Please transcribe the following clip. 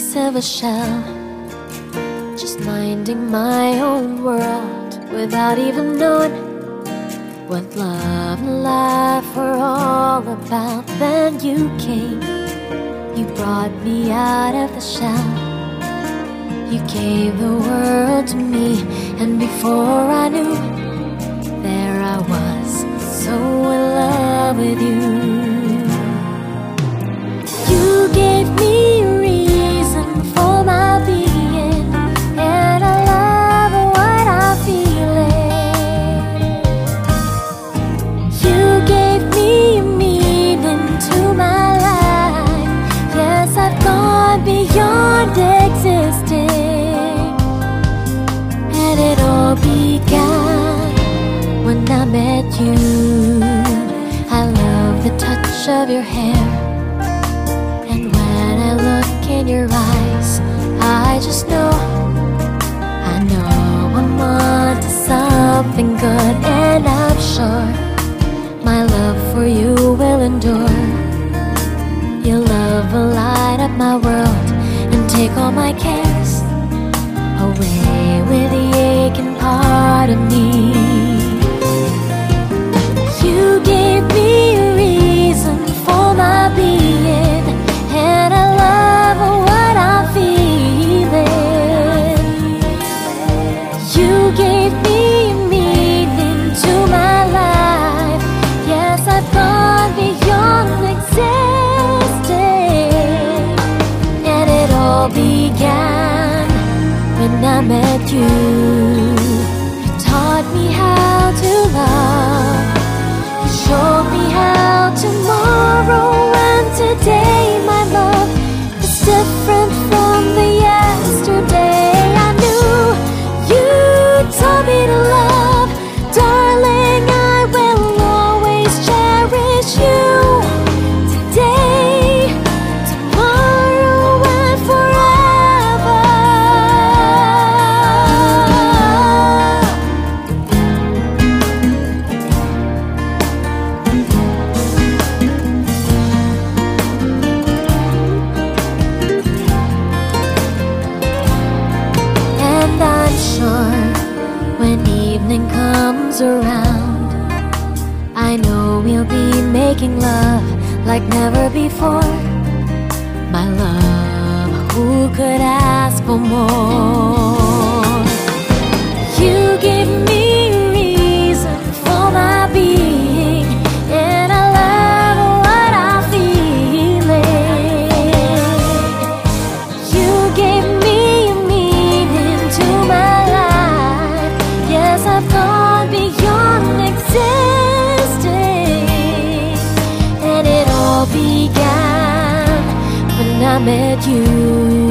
piece of a shell, just minding my own world without even knowing what love and life were all about. Then you came, you brought me out of the shell. You gave the world to me, and before I knew, and it all began when I met you. I love the touch of your hair. And when I look in your eyes, I just know, I know I'm on to something good, and I'm sure my love for you will endure. Your love will light up my world I met you. You taught me how to love. You showed me how tomorrow and today, my love, is different from the yesterday. I knew you taught me to love, darling. I will always cherish around, I know we'll be making love like never before. My love, who could ask for more? I met you.